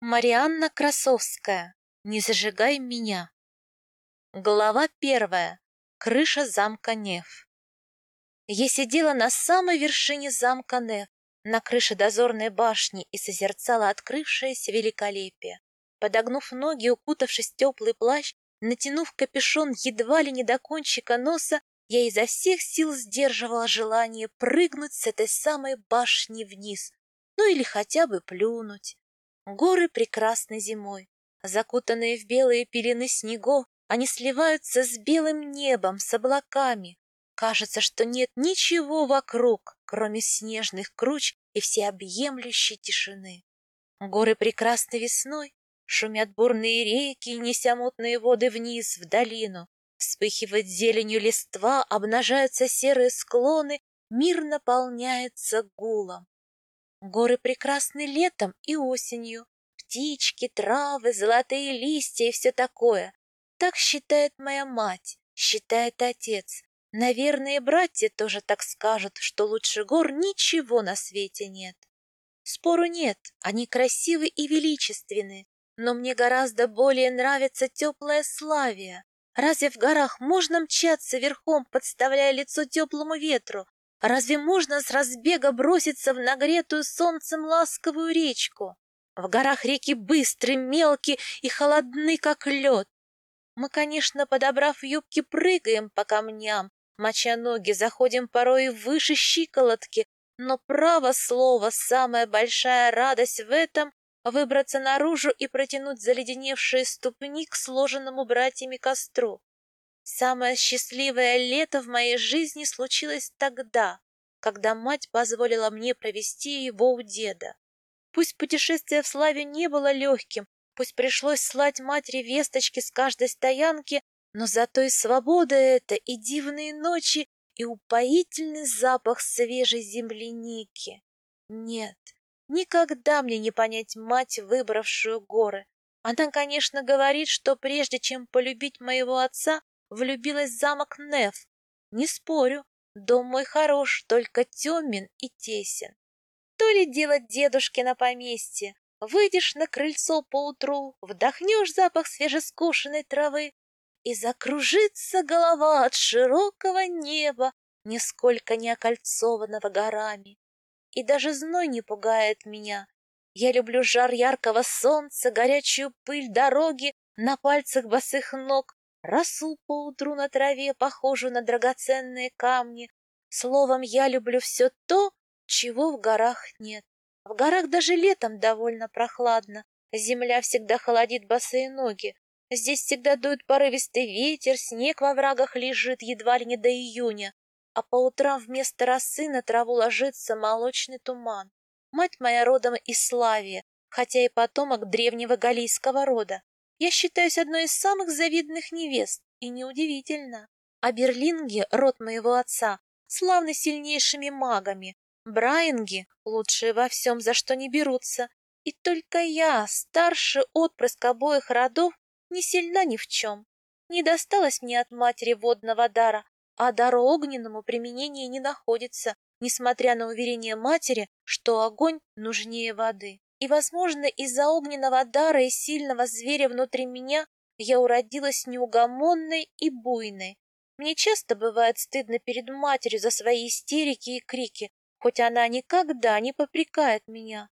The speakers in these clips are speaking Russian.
Марианна Красовская. Не зажигай меня. Глава первая. Крыша замка Нев. Я сидела на самой вершине замка Нев, на крыше дозорной башни и созерцала открывшееся великолепие. Подогнув ноги, укутавшись в теплый плащ, натянув капюшон едва ли не до кончика носа, я изо всех сил сдерживала желание прыгнуть с этой самой башни вниз, ну или хотя бы плюнуть. Горы прекрасны зимой. Закутанные в белые пелены снегов, они сливаются с белым небом, с облаками. Кажется, что нет ничего вокруг, кроме снежных круч и всеобъемлющей тишины. Горы прекрасны весной, шумят бурные реки, неся мутные воды вниз, в долину. Вспыхивает зеленью листва, обнажаются серые склоны, мир наполняется гулом. Горы прекрасны летом и осенью. Птички, травы, золотые листья и все такое. Так считает моя мать, считает отец. Наверное, братья тоже так скажут, что лучше гор ничего на свете нет. Спору нет, они красивы и величественны, но мне гораздо более нравится теплая Славия. Разве в горах можно мчаться верхом, подставляя лицо теплому ветру, Разве можно с разбега броситься в нагретую солнцем ласковую речку? В горах реки быстры, мелкие и холодны, как лед. Мы, конечно, подобрав юбки, прыгаем по камням, моча ноги, заходим порой выше щиколотки, но право слово, самая большая радость в этом — выбраться наружу и протянуть заледеневшие ступни к сложенному братьями костру. Самое счастливое лето в моей жизни случилось тогда, когда мать позволила мне провести его у деда. Пусть путешествие в славе не было легким, пусть пришлось слать матери весточки с каждой стоянки, но зато и свобода эта, и дивные ночи, и упоительный запах свежей земляники. Нет, никогда мне не понять мать, выбравшую горы. Она, конечно, говорит, что прежде чем полюбить моего отца, влюбилась в замок Неф. Не спорю, дом мой хорош, только темен и тесен. То ли делать дедушке на поместье. Выйдешь на крыльцо поутру, вдохнешь запах свежескошенной травы, и закружится голова от широкого неба, нисколько не окольцованного горами. И даже зной не пугает меня. Я люблю жар яркого солнца, горячую пыль дороги на пальцах босых ног, росу поутру на траве, похожую на драгоценные камни. Словом, я люблю все то, чего в горах нет. В горах даже летом довольно прохладно. Земля всегда холодит босые ноги. Здесь всегда дует порывистый ветер, снег во врагах лежит едва ли не до июня, а по утрам вместо росы на траву ложится молочный туман. Мать моя родом из Славии, хотя и потомок древнего галийского рода. Я считаюсь одной из самых завидных невест, и неудивительно. А Берлинги, род моего отца, славны сильнейшими магами. Брайанги лучшие во всем, за что не берутся. И только я, старший отпрыск обоих родов, не сильна ни в чем. Не досталось мне от матери водного дара, а дару огненному применения не находится, несмотря на уверение матери, что огонь нужнее воды. И, возможно, из-за огненного дара и сильного зверя внутри меня я уродилась неугомонной и буйной. Мне часто бывает стыдно перед матерью за свои истерики и крики, хоть она никогда не попрекает меня.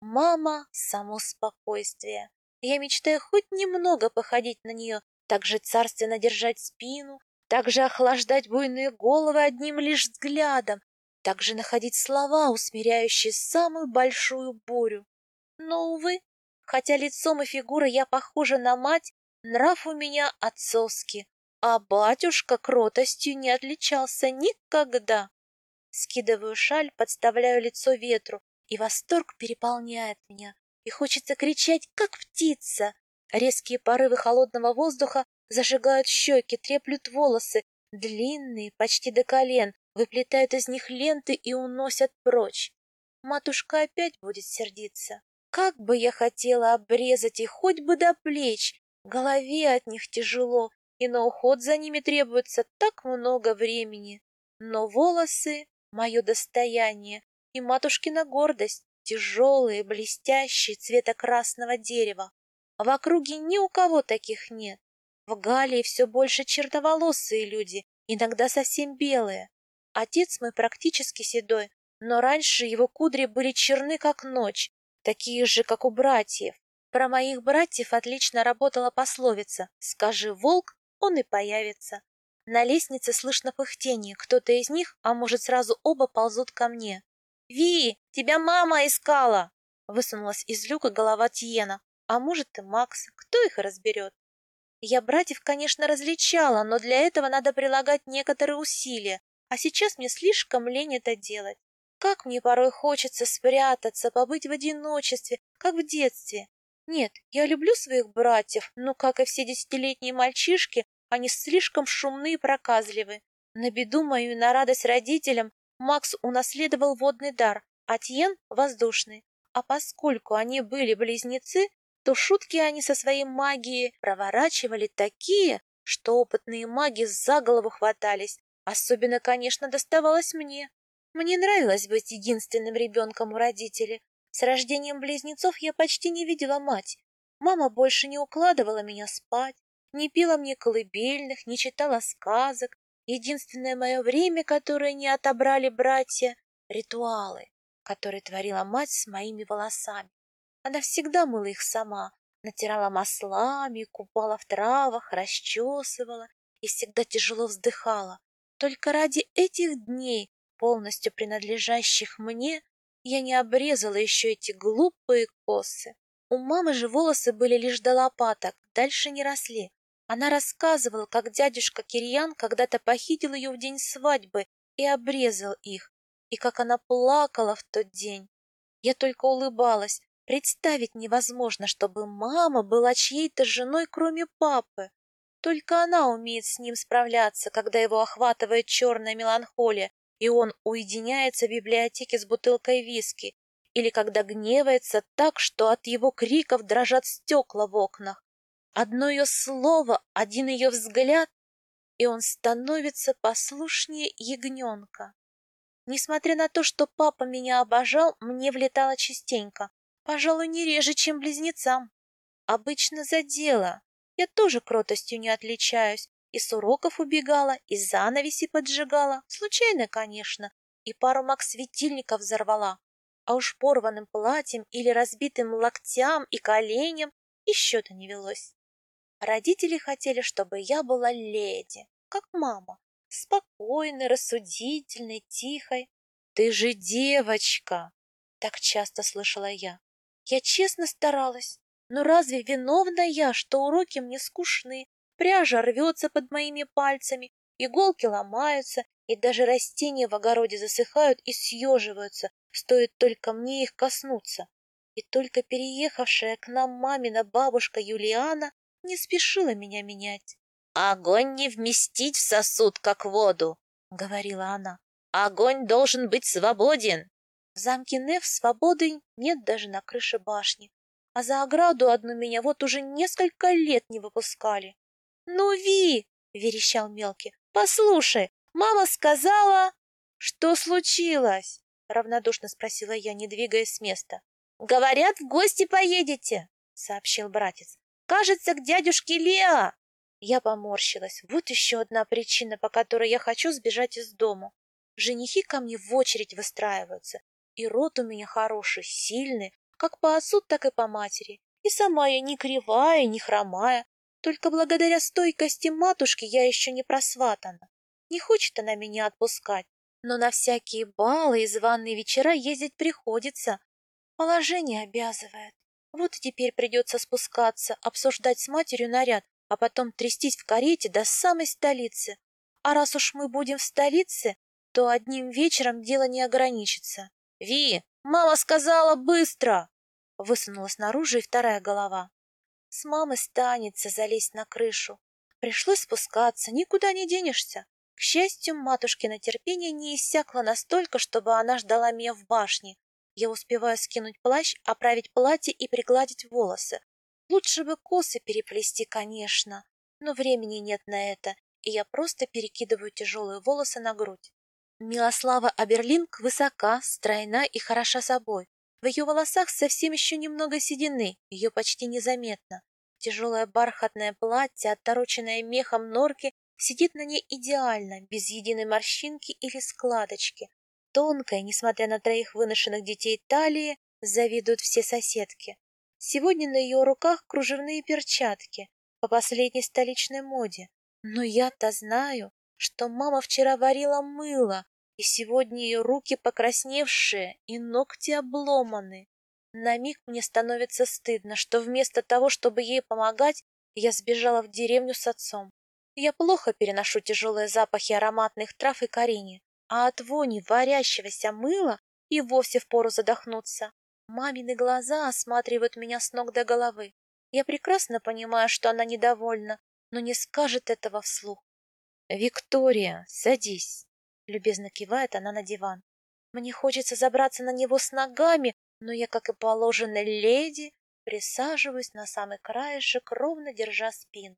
Мама — само спокойствие. Я мечтаю хоть немного походить на нее, так же царственно держать спину, так же охлаждать буйные головы одним лишь взглядом, так же находить слова, усмиряющие самую большую бурю. Но, увы, хотя лицом и фигурой я похожа на мать, нрав у меня отцовский, а батюшка кротостью не отличался никогда. Скидываю шаль, подставляю лицо ветру, и восторг переполняет меня, и хочется кричать, как птица. Резкие порывы холодного воздуха зажигают щеки, треплют волосы, длинные, почти до колен, выплетают из них ленты и уносят прочь. Матушка опять будет сердиться. Как бы я хотела обрезать их хоть бы до плеч, голове от них тяжело, и на уход за ними требуется так много времени. Но волосы — мое достояние и матушкина гордость, тяжелые, блестящие, цвета красного дерева. В округе ни у кого таких нет. В Галии все больше черноволосые люди, иногда совсем белые. Отец мой практически седой, но раньше его кудри были черны, как ночь, такие же, как у братьев. Про моих братьев отлично работала пословица «Скажи волк, он и появится». На лестнице слышно пыхтение, кто-то из них, а может сразу оба ползут ко мне. «Ви, тебя мама искала!» Высунулась из люка голова Тиена. А может и Макс, кто их разберет? Я братьев, конечно, различала, но для этого надо прилагать некоторые усилия, а сейчас мне слишком лень это делать. Как мне порой хочется спрятаться, побыть в одиночестве, как в детстве. Нет, я люблю своих братьев, но, как и все десятилетние мальчишки, они слишком шумны и проказливы. На беду мою и на радость родителям Макс унаследовал водный дар, а Тьен — воздушный. А поскольку они были близнецы, то шутки они со своей магией проворачивали такие, что опытные маги за голову хватались. Особенно, конечно, доставалось мне. Мне нравилось быть единственным ребенком у родителей. С рождением близнецов я почти не видела мать. Мама больше не укладывала меня спать, не пила мне колыбельных, не читала сказок. Единственное мое время, которое не отобрали братья — ритуалы, которые творила мать с моими волосами. Она всегда мыла их сама, натирала маслами, купала в травах, расчесывала и всегда тяжело вздыхала. Только ради этих дней, полностью принадлежащих мне, я не обрезала еще эти глупые косы. У мамы же волосы были лишь до лопаток, дальше не росли. Она рассказывала, как дядюшка Кирьян когда-то похитил ее в день свадьбы и обрезал их, и как она плакала в тот день. Я только улыбалась, Представить невозможно, чтобы мама была чьей-то женой, кроме папы. Только она умеет с ним справляться, когда его охватывает черная меланхолия, и он уединяется в библиотеке с бутылкой виски, или когда гневается так, что от его криков дрожат стекла в окнах. Одно ее слово, один ее взгляд, и он становится послушнее ягненка. Несмотря на то, что папа меня обожал, мне влетало частенько. Пожалуй, не реже, чем близнецам. Обычно за дело. Я тоже кротостью не отличаюсь. И с уроков убегала, и занавеси поджигала. Случайно, конечно. И пару маг-светильников взорвала. А уж порванным платьем или разбитым локтям и коленям и счета не велось. Родители хотели, чтобы я была леди, как мама. Спокойной, рассудительной, тихой. «Ты же девочка!» — так часто слышала я. Я честно старалась. Но разве виновна я, что уроки мне скучны, пряжа рвется под моими пальцами, иголки ломаются, и даже растения в огороде засыхают и съеживаются, стоит только мне их коснуться. И только переехавшая к нам мамина бабушка Юлиана не спешила меня менять. «Огонь не вместить в сосуд, как воду», — говорила она. «Огонь должен быть свободен». В замке Неф свободы нет даже на крыше башни, а за ограду одну меня вот уже несколько лет не выпускали. — Ну, Ви! — верещал мелкий. — Послушай, мама сказала... — Что случилось? — равнодушно спросила я, не двигаясь с места. — Говорят, в гости поедете, — сообщил братец. — Кажется, к дядюшке Лео. Я поморщилась. Вот еще одна причина, по которой я хочу сбежать из дому. Женихи ко мне в очередь выстраиваются, и рот у меня хороший, сильный, как по отцу, так и по матери. И сама я не кривая, не хромая. Только благодаря стойкости матушки я еще не просватана. Не хочет она меня отпускать, но на всякие балы и званые вечера ездить приходится. Положение обязывает. Вот и теперь придется спускаться, обсуждать с матерью наряд, а потом трястись в карете до самой столицы. А раз уж мы будем в столице, то одним вечером дело не ограничится. «Ви, мама сказала быстро!» Высунулась наружу и вторая голова. С мамы станется залезть на крышу. Пришлось спускаться, никуда не денешься. К счастью, матушкино терпение не иссякло настолько, чтобы она ждала меня в башне. Я успеваю скинуть плащ, оправить платье и пригладить волосы. Лучше бы косы переплести, конечно, но времени нет на это, и я просто перекидываю тяжелые волосы на грудь. Милослава Аберлинг высока, стройна и хороша собой. В ее волосах совсем еще немного седины, ее почти незаметно. Тяжелое бархатное платье, оттороченное мехом норки, сидит на ней идеально, без единой морщинки или складочки. Тонкая, несмотря на троих выношенных детей талии, завидуют все соседки. Сегодня на ее руках кружевные перчатки по последней столичной моде. Но я-то знаю, что мама вчера варила мыло, и сегодня ее руки покрасневшие и ногти обломаны. На миг мне становится стыдно, что вместо того, чтобы ей помогать, я сбежала в деревню с отцом. Я плохо переношу тяжелые запахи ароматных трав и корени, а от вони варящегося мыла и вовсе впору задохнуться. Мамины глаза осматривают меня с ног до головы. Я прекрасно понимаю, что она недовольна, но не скажет этого вслух. «Виктория, садись!» — любезно кивает она на диван. Мне хочется забраться на него с ногами, но я, как и положено леди, присаживаюсь на самый краешек, ровно держа спину.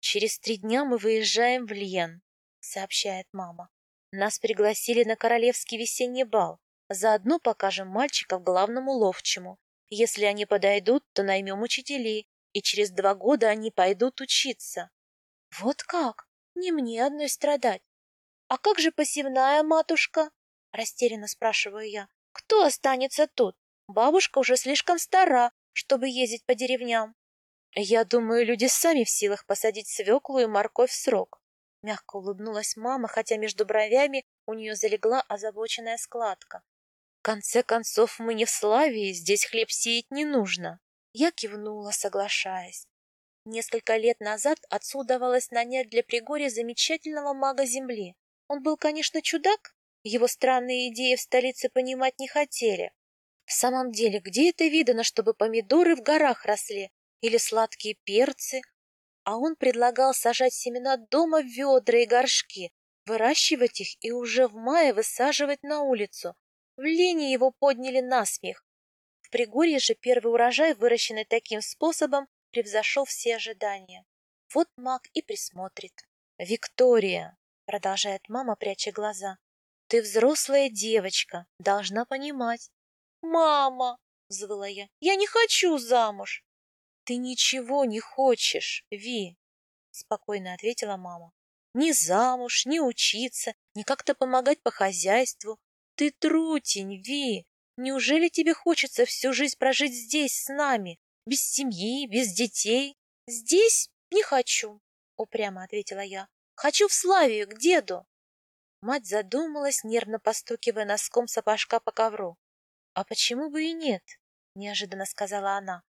«Через три дня мы выезжаем в Льен», — сообщает мама. «Нас пригласили на королевский весенний бал. Заодно покажем мальчиков главному ловчему. Если они подойдут, то наймем учителей, и через два года они пойдут учиться». «Вот как? Не мне одной страдать. А как же посевная матушка?» — растерянно спрашиваю я. «Кто останется тут? Бабушка уже слишком стара, чтобы ездить по деревням. Я думаю, люди сами в силах посадить свеклу и морковь в срок. Мягко улыбнулась мама, хотя между бровями у нее залегла озабоченная складка. В конце концов, мы не в Славии, здесь хлеб сеять не нужно. Я кивнула, соглашаясь. Несколько лет назад отцу удавалось нанять для Пригорья замечательного мага земли. Он был, конечно, чудак, его странные идеи в столице понимать не хотели. В самом деле, где это видано, чтобы помидоры в горах росли, или сладкие перцы, а он предлагал сажать семена дома в ведра и горшки, выращивать их и уже в мае высаживать на улицу. В лени его подняли на смех. В Пригорье же первый урожай, выращенный таким способом, превзошел все ожидания. Вот маг и присмотрит. «Виктория!» — продолжает мама, пряча глаза. «Ты взрослая девочка, должна понимать». «Мама!» — взвыла я. «Я не хочу замуж!» «Ты ничего не хочешь, Ви!» — спокойно ответила мама. «Ни замуж, ни учиться, ни как-то помогать по хозяйству. Ты трутень, Ви! Неужели тебе хочется всю жизнь прожить здесь с нами, без семьи, без детей?» «Здесь не хочу», — упрямо ответила я. «Хочу в Славию, к деду». Мать задумалась, нервно постукивая носком сапожка по ковру. «А почему бы и нет?» — неожиданно сказала она.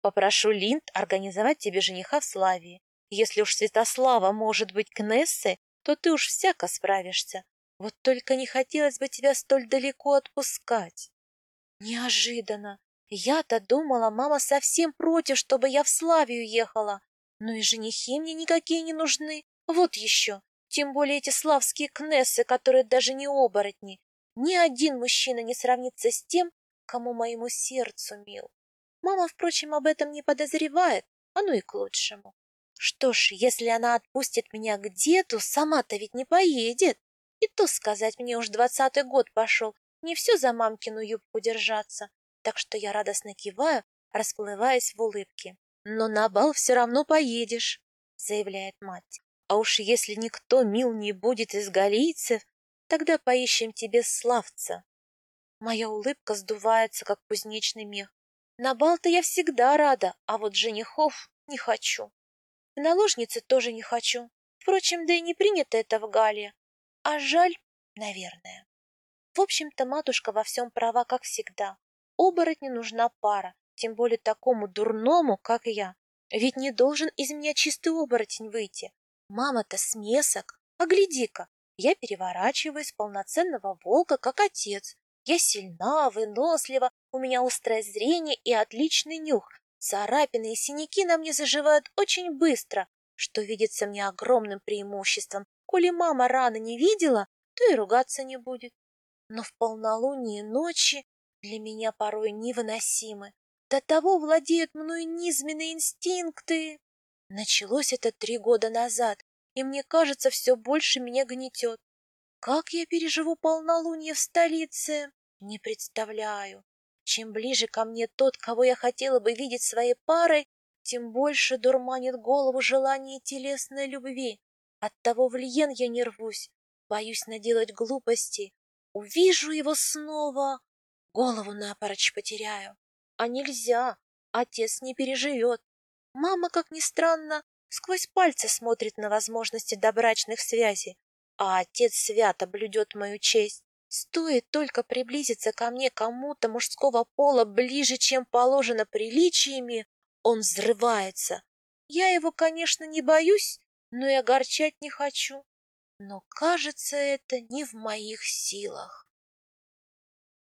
Попрошу Линд организовать тебе жениха в Славии. Если уж Святослава может быть Кнессой, то ты уж всяко справишься. Вот только не хотелось бы тебя столь далеко отпускать. Неожиданно. Я-то думала, мама совсем против, чтобы я в Славию ехала. Но и женихи мне никакие не нужны. Вот еще. Тем более эти славские кнессы, которые даже не оборотни. Ни один мужчина не сравнится с тем, кому моему сердцу мил. Мама, впрочем, об этом не подозревает, оно и к лучшему. Что ж, если она отпустит меня к деду, сама-то ведь не поедет. И то сказать, мне уж двадцатый год пошел, не все за мамкину юбку держаться. Так что я радостно киваю, расплываясь в улыбке. Но на бал все равно поедешь, заявляет мать. А уж если никто мил не будет из галийцев, тогда поищем тебе славца. Моя улыбка сдувается, как кузнечный мех. На бал-то я всегда рада, а вот женихов не хочу. В наложнице тоже не хочу. Впрочем, да и не принято это в Гале. А жаль, наверное. В общем-то, матушка во всем права, как всегда. Оборотню нужна пара, тем более такому дурному, как я. Ведь не должен из меня чистый оборотень выйти. Мама-то смесок. А гляди-ка, я переворачиваюсь полноценного волка, как отец. Я сильна, вынослива, у меня острое зрение и отличный нюх. Царапины и синяки на мне заживают очень быстро, что видится мне огромным преимуществом. Коли мама раны не видела, то и ругаться не будет. Но в полнолуние ночи для меня порой невыносимы. До того владеют мной низменные инстинкты. Началось это три года назад, и мне кажется, все больше меня гнетет. Как я переживу полнолуние в столице? Не представляю. Чем ближе ко мне тот, кого я хотела бы видеть своей парой, тем больше дурманит голову желание телесной любви. Оттого в Льен я не рвусь, боюсь наделать глупости. Увижу его снова, голову напрочь потеряю. А нельзя, отец не переживет. Мама, как ни странно, сквозь пальцы смотрит на возможности добрачных связей, а отец свято блюдет мою честь. Стоит только приблизиться ко мне кому-то мужского пола ближе, чем положено приличиями, он взрывается. Я его, конечно, не боюсь, но и огорчать не хочу. Но, кажется, это не в моих силах.